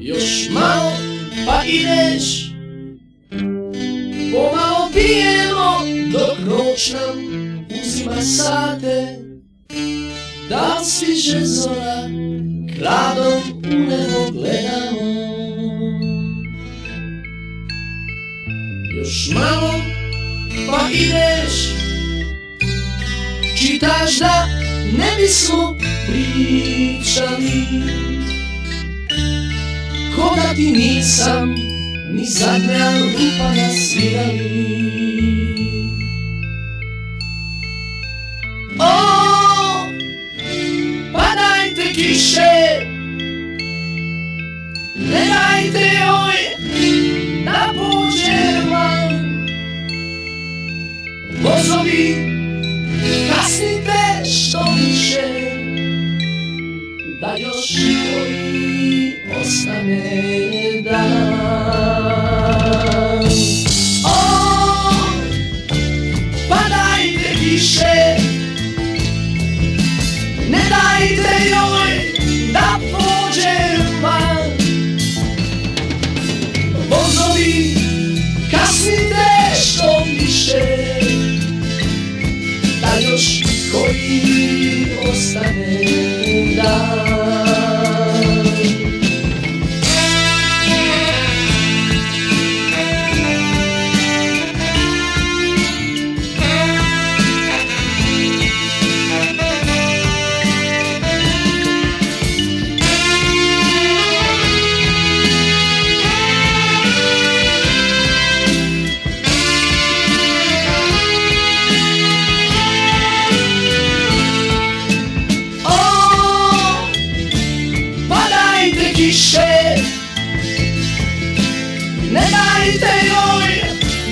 Još malo pa ideš. Pomalo pijemo dok noć nam uzima sate. Da sviže zora Kradom u nebo gledamo? Još malo pa ideš. Čitaš da ne bismo pričali. Ko da ti nisam ni zadnja rupa nasvirali O, padajte kiše Ne dajte joj da pođe van. Vozovi, koji ostane dan. O, padajte kiše Ne dajte joj da pođe van. Vozovi, kasnite što više Da još koji ostane dan dajte joj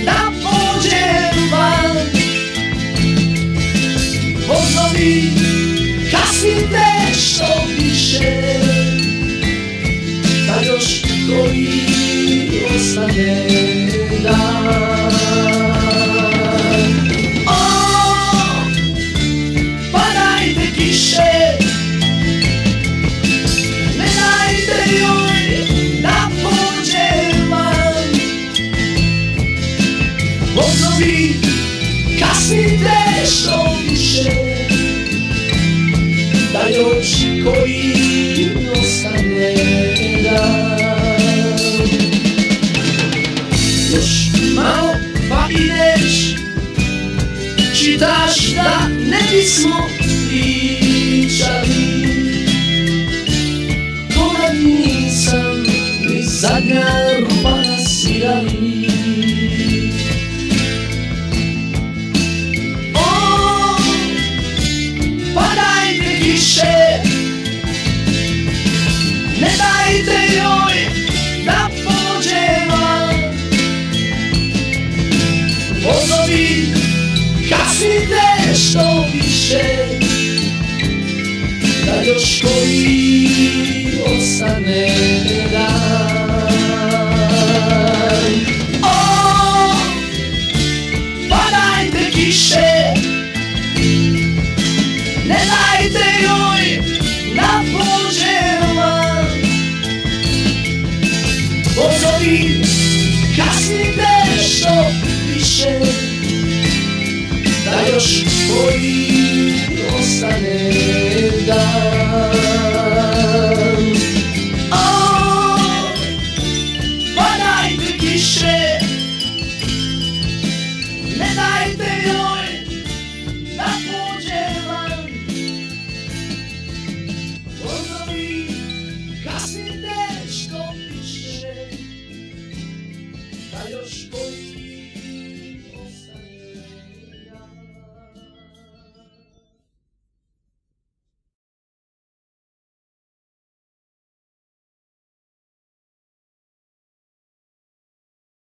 da pođe van. Vozovi, kasnite što više Da još koji ostane kasnite što više Da još koji ostane dan Još malo pa ideš Čitaš da ne bismo pričali. Ti nisam ni zadnja Vozovi, kasnite što više Da još koji ostane dan O, padajte kiše Ne dajte joj da pođe van. Vozovi, kasnite što više Da još